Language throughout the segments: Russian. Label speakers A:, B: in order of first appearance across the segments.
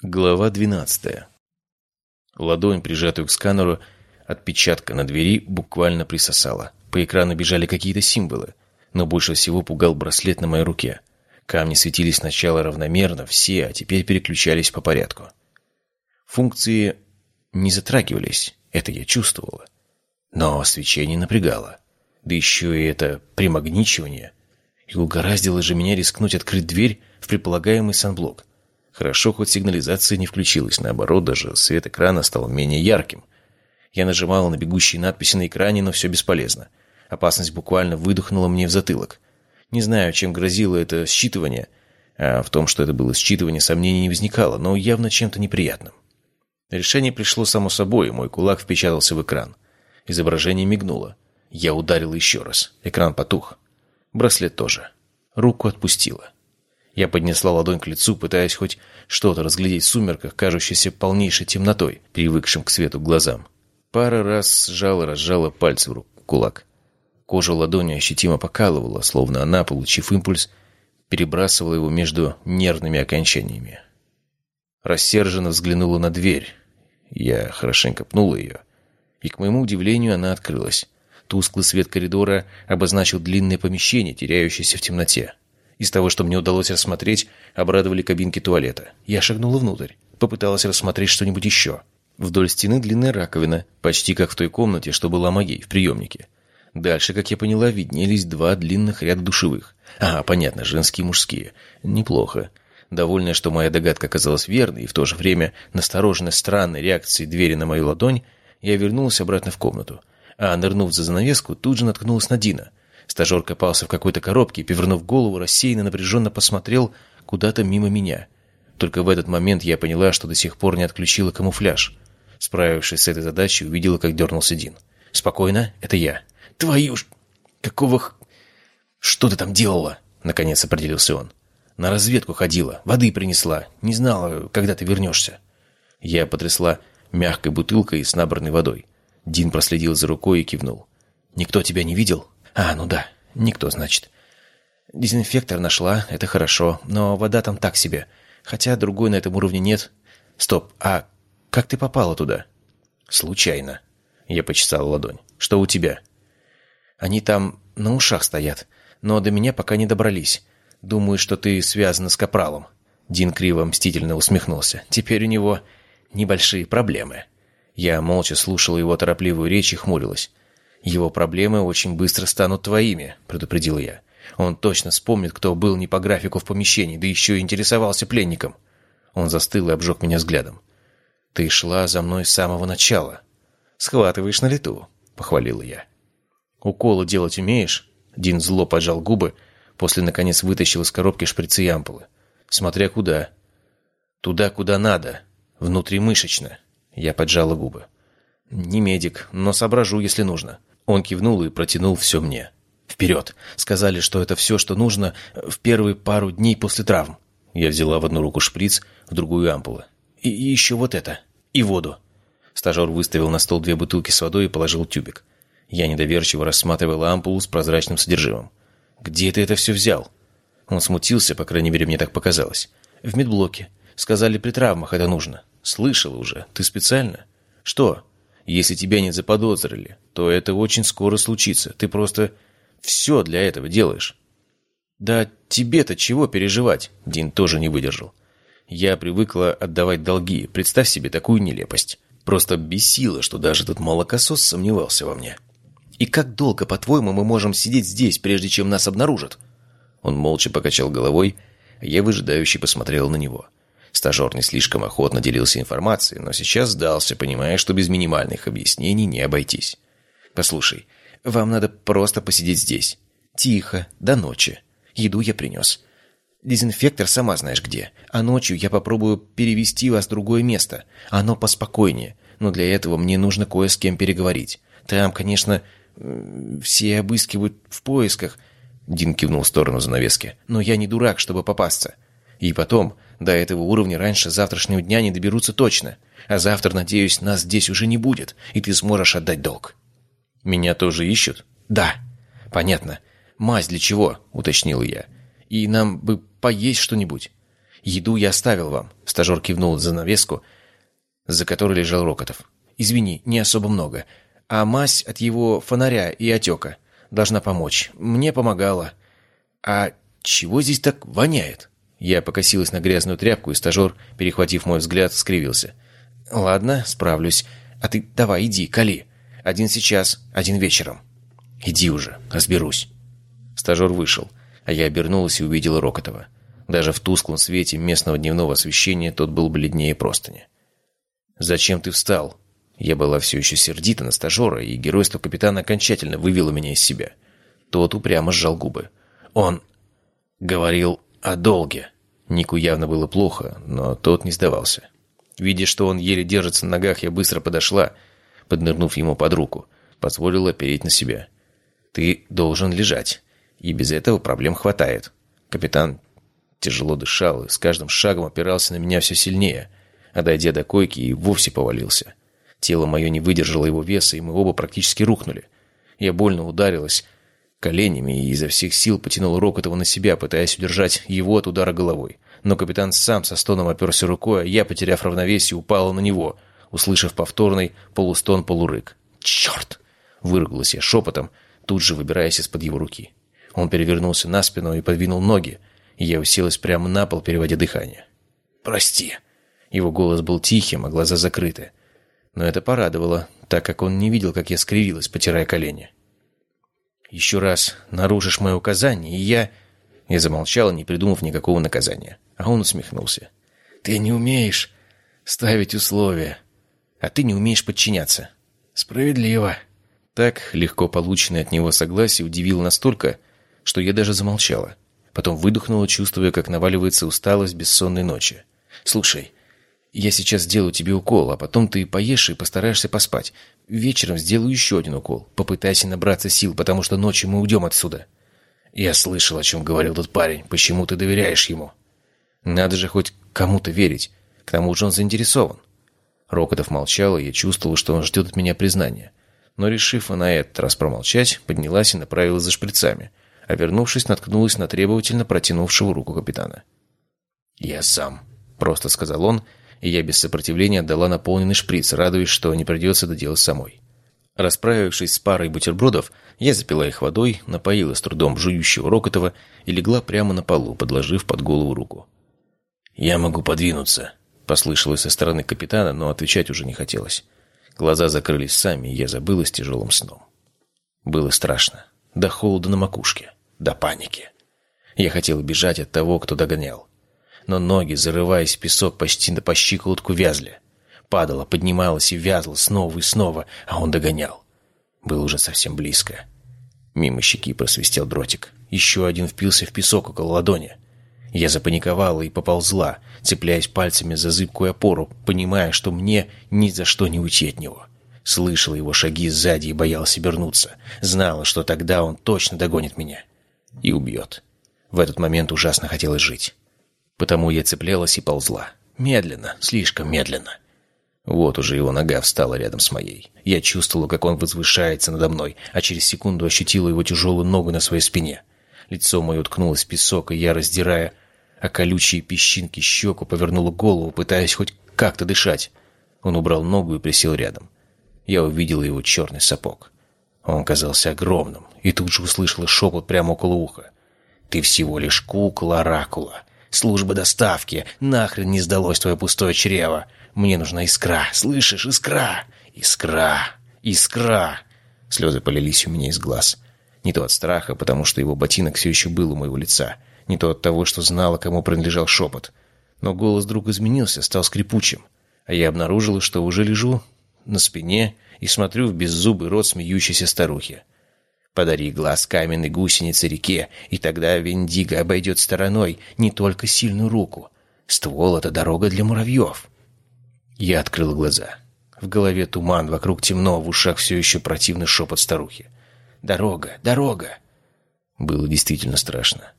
A: Глава 12. Ладонь, прижатую к сканеру, отпечатка на двери буквально присосала. По экрану бежали какие-то символы, но больше всего пугал браслет на моей руке. Камни светились сначала равномерно, все, а теперь переключались по порядку. Функции не затрагивались, это я чувствовала. Но свечение напрягало. Да еще и это примагничивание. И угораздило же меня рискнуть открыть дверь в предполагаемый санблок. Хорошо, хоть сигнализация не включилась, наоборот, даже свет экрана стал менее ярким. Я нажимал на бегущие надписи на экране, но все бесполезно. Опасность буквально выдохнула мне в затылок. Не знаю, чем грозило это считывание, а в том, что это было считывание, сомнений не возникало, но явно чем-то неприятным. Решение пришло само собой, и мой кулак впечатался в экран. Изображение мигнуло. Я ударил еще раз. Экран потух. Браслет тоже. Руку отпустила. Я поднесла ладонь к лицу, пытаясь хоть что-то разглядеть в сумерках, кажущейся полнейшей темнотой, привыкшим к свету глазам. Пара раз сжала, разжала пальцы в руку, кулак. Кожа ладони ощутимо покалывала, словно она, получив импульс, перебрасывала его между нервными окончаниями. Рассерженно взглянула на дверь. Я хорошенько пнула ее, и, к моему удивлению, она открылась. Тусклый свет коридора обозначил длинное помещение, теряющееся в темноте. Из того, что мне удалось рассмотреть, обрадовали кабинки туалета. Я шагнула внутрь. Попыталась рассмотреть что-нибудь еще. Вдоль стены длинная раковина, почти как в той комнате, что была моей, в приемнике. Дальше, как я поняла, виднелись два длинных ряда душевых. А, понятно, женские и мужские. Неплохо. Довольная, что моя догадка оказалась верной, и в то же время настороженная странной реакцией двери на мою ладонь, я вернулась обратно в комнату. А, нырнув за занавеску, тут же наткнулась на Дина. Стажер копался в какой-то коробке и, повернув голову, рассеянно напряженно посмотрел куда-то мимо меня. Только в этот момент я поняла, что до сих пор не отключила камуфляж. Справившись с этой задачей, увидела, как дернулся Дин. «Спокойно, это я». «Твою ж... Какого х... Что ты там делала?» Наконец определился он. «На разведку ходила, воды принесла. Не знала, когда ты вернешься». Я потрясла мягкой бутылкой с набранной водой. Дин проследил за рукой и кивнул. «Никто тебя не видел?» А, ну да, никто, значит. Дезинфектор нашла, это хорошо, но вода там так себе. Хотя другой на этом уровне нет. Стоп, а как ты попала туда? Случайно. Я почесал ладонь. Что у тебя? Они там на ушах стоят, но до меня пока не добрались. Думаю, что ты связана с Капралом. Дин криво мстительно усмехнулся. Теперь у него небольшие проблемы. Я молча слушал его торопливую речь и хмурилась. «Его проблемы очень быстро станут твоими», — предупредил я. «Он точно вспомнит, кто был не по графику в помещении, да еще и интересовался пленником». Он застыл и обжег меня взглядом. «Ты шла за мной с самого начала». «Схватываешь на лету», — похвалила я. «Уколы делать умеешь?» Дин зло поджал губы, после, наконец, вытащил из коробки шприцы и ампулы. «Смотря куда». «Туда, куда надо. Внутримышечно». Я поджала губы. «Не медик, но соображу, если нужно». Он кивнул и протянул все мне. «Вперед!» Сказали, что это все, что нужно в первые пару дней после травм. Я взяла в одну руку шприц, в другую ампулы. И, и еще вот это. И воду. Стажер выставил на стол две бутылки с водой и положил тюбик. Я недоверчиво рассматривала ампулу с прозрачным содержимым. «Где ты это все взял?» Он смутился, по крайней мере, мне так показалось. «В медблоке. Сказали, при травмах это нужно». «Слышал уже. Ты специально?» «Что?» Если тебя не заподозрили, то это очень скоро случится. Ты просто все для этого делаешь. Да тебе-то чего переживать? Дин тоже не выдержал. Я привыкла отдавать долги. Представь себе такую нелепость. Просто бесило, что даже этот молокосос сомневался во мне. И как долго, по-твоему, мы можем сидеть здесь, прежде чем нас обнаружат? Он молча покачал головой, а я выжидающе посмотрел на него. Стажер не слишком охотно делился информацией, но сейчас сдался, понимая, что без минимальных объяснений не обойтись. «Послушай, вам надо просто посидеть здесь. Тихо, до ночи. Еду я принес. Дезинфектор сама знаешь где. А ночью я попробую перевести вас в другое место. Оно поспокойнее. Но для этого мне нужно кое с кем переговорить. Там, конечно, все обыскивают в поисках». Дин кивнул в сторону занавески. «Но я не дурак, чтобы попасться. И потом, до этого уровня раньше завтрашнего дня не доберутся точно. А завтра, надеюсь, нас здесь уже не будет, и ты сможешь отдать долг. Меня тоже ищут? Да. Понятно. Мазь для чего? Уточнил я. И нам бы поесть что-нибудь. «Еду я оставил вам», — стажер кивнул за навеску, за которой лежал Рокотов. «Извини, не особо много. А мазь от его фонаря и отека должна помочь. Мне помогала. А чего здесь так воняет?» Я покосилась на грязную тряпку, и стажер, перехватив мой взгляд, скривился. «Ладно, справлюсь. А ты давай, иди, кали. Один сейчас, один вечером». «Иди уже, разберусь». Стажер вышел, а я обернулась и увидела Рокотова. Даже в тусклом свете местного дневного освещения тот был бледнее простыни. «Зачем ты встал?» Я была все еще сердита на стажера, и геройство капитана окончательно вывело меня из себя. Тот упрямо сжал губы. «Он говорил о долге». Нику явно было плохо, но тот не сдавался. Видя, что он еле держится на ногах, я быстро подошла, поднырнув ему под руку, позволила переть на себя. «Ты должен лежать, и без этого проблем хватает». Капитан тяжело дышал и с каждым шагом опирался на меня все сильнее, а до койки и вовсе повалился. Тело мое не выдержало его веса, и мы оба практически рухнули. Я больно ударилась коленями и изо всех сил потянул Рокотова на себя, пытаясь удержать его от удара головой. Но капитан сам со стоном оперся рукой, а я, потеряв равновесие, упала на него, услышав повторный полустон-полурык. «Черт!» — выругалась я шепотом, тут же выбираясь из-под его руки. Он перевернулся на спину и подвинул ноги, и я уселась прямо на пол, переводя дыхание. «Прости!» Его голос был тихим, а глаза закрыты. Но это порадовало, так как он не видел, как я скривилась, потирая колени. «Еще раз нарушишь мое указание, и я...» Я замолчала, не придумав никакого наказания. А он усмехнулся. «Ты не умеешь ставить условия, а ты не умеешь подчиняться». «Справедливо». Так легко полученное от него согласие удивило настолько, что я даже замолчала. Потом выдохнула, чувствуя, как наваливается усталость бессонной ночи. «Слушай, я сейчас сделаю тебе укол, а потом ты поешь и постараешься поспать. Вечером сделаю еще один укол. Попытайся набраться сил, потому что ночью мы уйдем отсюда». «Я слышал, о чем говорил тот парень. Почему ты доверяешь ему?» «Надо же хоть кому-то верить. К тому же он заинтересован». Рокотов молчал, и я чувствовал, что он ждет от меня признания. Но, решив на этот раз промолчать, поднялась и направилась за шприцами, а вернувшись, наткнулась на требовательно протянувшего руку капитана. «Я сам», — просто сказал он, и я без сопротивления отдала наполненный шприц, радуясь, что не придется доделать самой. Расправившись с парой бутербродов, я запила их водой, напоила с трудом жующего Рокотова и легла прямо на полу, подложив под голову руку. «Я могу подвинуться», — послышалось со стороны капитана, но отвечать уже не хотелось. Глаза закрылись сами, и я забылась тяжелым сном. Было страшно. До холода на макушке. До паники. Я хотел бежать от того, кто догонял. Но ноги, зарываясь в песок, почти по щиколотку вязли. Падала, поднималась и вязла снова и снова, а он догонял. Был уже совсем близко. Мимо щеки просвистел дротик. Еще один впился в песок около ладони. Я запаниковала и поползла, цепляясь пальцами за зыбкую опору, понимая, что мне ни за что не уйти от него. Слышала его шаги сзади и боялась обернуться. Знала, что тогда он точно догонит меня. И убьет. В этот момент ужасно хотелось жить. Потому я цеплялась и ползла. Медленно, слишком медленно. Вот уже его нога встала рядом с моей. Я чувствовала, как он возвышается надо мной, а через секунду ощутила его тяжелую ногу на своей спине. Лицо мое уткнулось в песок, и я, раздирая а колючие песчинки щеку, повернула голову, пытаясь хоть как-то дышать. Он убрал ногу и присел рядом. Я увидела его черный сапог. Он казался огромным, и тут же услышала шепот прямо около уха. «Ты всего лишь кукла-оракула. Служба доставки. Нахрен не сдалось твое пустое чрево. Мне нужна искра. Слышишь, искра? Искра! Искра!» Слезы полились у меня из глаз. Не то от страха, потому что его ботинок все еще был у моего лица. Не то от того, что знала, кому принадлежал шепот. Но голос вдруг изменился, стал скрипучим. А я обнаружила, что уже лежу на спине и смотрю в беззубый рот смеющейся старухи. Подари глаз каменной гусенице реке, и тогда Вендиго обойдет стороной не только сильную руку. Ствол — это дорога для муравьев. Я открыл глаза. В голове туман, вокруг темно, в ушах все еще противный шепот старухи. «Дорога! Дорога!» Было действительно страшно.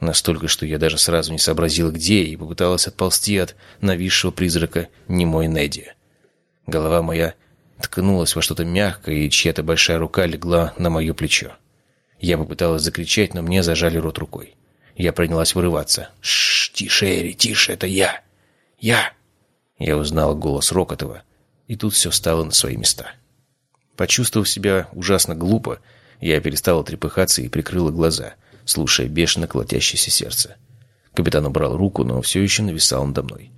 A: Настолько, что я даже сразу не сообразил, где, и попыталась отползти от нависшего призрака немой Неди. Голова моя ткнулась во что-то мягкое, и чья-то большая рука легла на мое плечо. Я попыталась закричать, но мне зажали рот рукой. Я принялась вырываться. «Шш, тише, Эри, тише, это я! Я!» Я узнал голос Рокотова, и тут все стало на свои места. Почувствовав себя ужасно глупо, я перестала трепыхаться и прикрыла глаза, слушая бешено колотящееся сердце. Капитан убрал руку, но все еще нависал надо мной.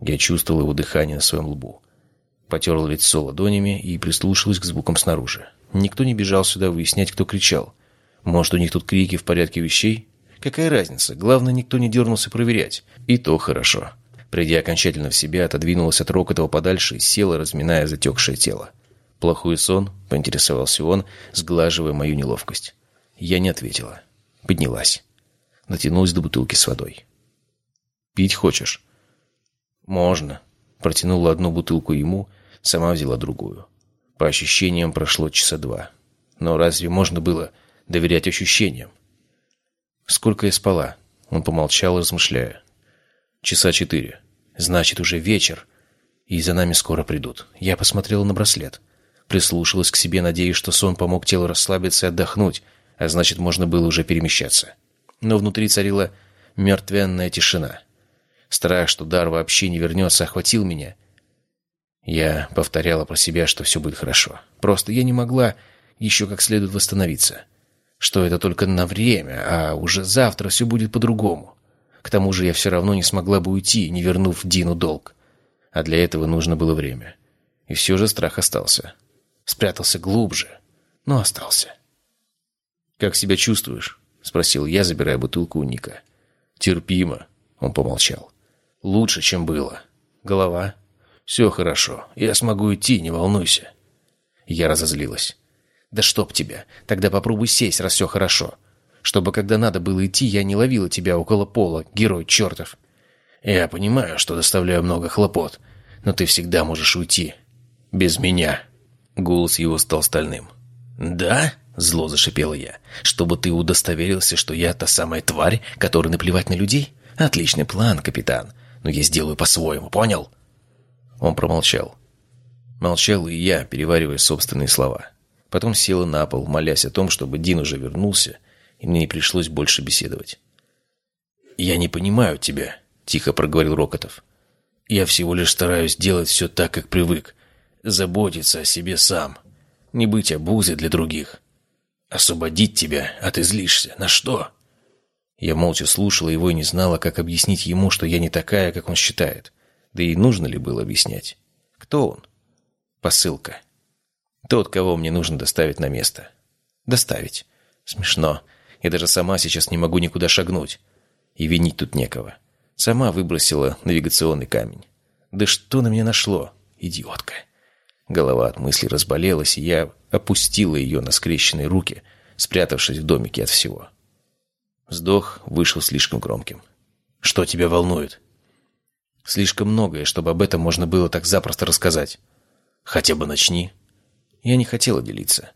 A: Я чувствовал его дыхание на своем лбу. Потерла лицо ладонями и прислушалась к звукам снаружи. Никто не бежал сюда выяснять, кто кричал. Может, у них тут крики в порядке вещей? Какая разница? Главное, никто не дернулся проверять. И то хорошо. Придя окончательно в себя, отодвинулась от Рокотова подальше и села, разминая затекшее тело. «Плохой сон?» — поинтересовался он, сглаживая мою неловкость. Я не ответила. Поднялась. Натянулась до бутылки с водой. «Пить хочешь?» «Можно». Протянула одну бутылку ему, сама взяла другую. По ощущениям прошло часа два. Но разве можно было доверять ощущениям? «Сколько я спала?» Он помолчал, размышляя. «Часа четыре. Значит, уже вечер. И за нами скоро придут. Я посмотрела на браслет. Прислушалась к себе, надеясь, что сон помог телу расслабиться и отдохнуть, а значит, можно было уже перемещаться. Но внутри царила мертвенная тишина. Страх, что дар вообще не вернется, охватил меня. Я повторяла про себя, что все будет хорошо. Просто я не могла еще как следует восстановиться что это только на время, а уже завтра все будет по-другому. К тому же я все равно не смогла бы уйти, не вернув Дину долг. А для этого нужно было время. И все же страх остался. Спрятался глубже, но остался. «Как себя чувствуешь?» — спросил я, забирая бутылку у Ника. «Терпимо», — он помолчал. «Лучше, чем было. Голова?» «Все хорошо. Я смогу идти, не волнуйся». Я разозлилась. «Да чтоб тебя! Тогда попробуй сесть, раз все хорошо. Чтобы, когда надо было идти, я не ловила тебя около пола, герой чертов. Я понимаю, что доставляю много хлопот, но ты всегда можешь уйти. Без меня». Голос его стал стальным. «Да?» — зло зашипела я. «Чтобы ты удостоверился, что я та самая тварь, которая наплевать на людей? Отличный план, капитан. Но я сделаю по-своему, понял?» Он промолчал. Молчал и я, переваривая собственные слова. Потом села на пол, молясь о том, чтобы Дин уже вернулся, и мне не пришлось больше беседовать. «Я не понимаю тебя», — тихо проговорил Рокотов. «Я всего лишь стараюсь делать все так, как привык. Заботиться о себе сам. Не быть обузой для других. Освободить тебя, а ты злишься. На что?» Я молча слушала его и не знала, как объяснить ему, что я не такая, как он считает. Да и нужно ли было объяснять? Кто он? Посылка. Тот, кого мне нужно доставить на место. Доставить. Смешно. Я даже сама сейчас не могу никуда шагнуть. И винить тут некого. Сама выбросила навигационный камень. Да что на меня нашло? Идиотка. Голова от мыслей разболелась, и я опустила ее на скрещенные руки, спрятавшись в домике от всего. Вздох вышел слишком громким. «Что тебя волнует?» «Слишком многое, чтобы об этом можно было так запросто рассказать. Хотя бы начни». Я не хотела делиться.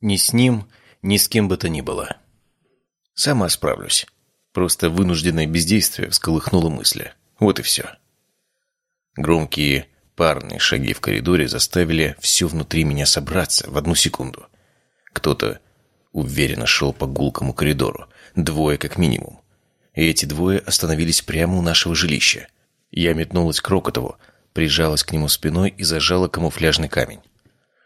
A: Ни с ним, ни с кем бы то ни было. Сама справлюсь. Просто вынужденное бездействие всколыхнуло мысли. Вот и все. Громкие парные шаги в коридоре заставили все внутри меня собраться в одну секунду. Кто-то уверенно шел по гулкому коридору. Двое как минимум. И эти двое остановились прямо у нашего жилища. Я метнулась к Рокотову, прижалась к нему спиной и зажала камуфляжный камень.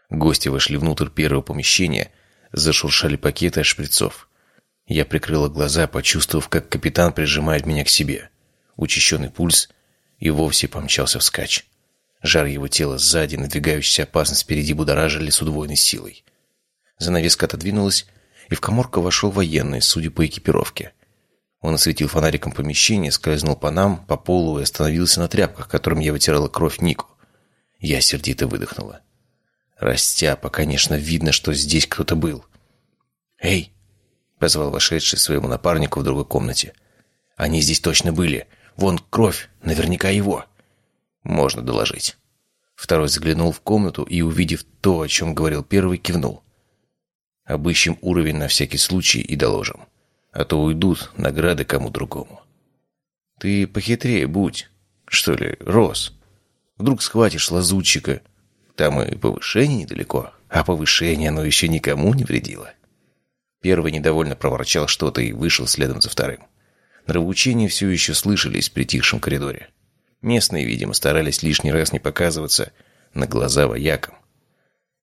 A: Гости вошли внутрь первого помещения, зашуршали пакеты от шприцов. Я прикрыла глаза, почувствовав, как капитан прижимает меня к себе. Учащенный пульс и вовсе помчался вскачь. Жар его тела сзади, надвигающаяся опасность впереди будоражили с удвоенной силой. Занавеска отодвинулась, и в коморку вошел военный, судя по экипировке. Он осветил фонариком помещение, скользнул по нам, по полу и остановился на тряпках, которым я вытирала кровь Нику. Я сердито выдохнула. Растяпа, конечно, видно, что здесь кто-то был. «Эй!» — позвал вошедший своему напарнику в другой комнате. «Они здесь точно были. Вон кровь, наверняка его». «Можно доложить». Второй заглянул в комнату и, увидев то, о чем говорил первый, кивнул. «Обыщем уровень на всякий случай и доложим. А то уйдут награды кому другому». «Ты похитрее будь, что ли, Рос. Вдруг схватишь лазутчика, там и повышение недалеко, а повышение оно еще никому не вредило. Первый недовольно проворчал что-то и вышел следом за вторым. Нравоучения все еще слышались в притихшем коридоре. Местные, видимо, старались лишний раз не показываться на глаза воякам.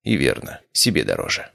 A: И верно, себе дороже.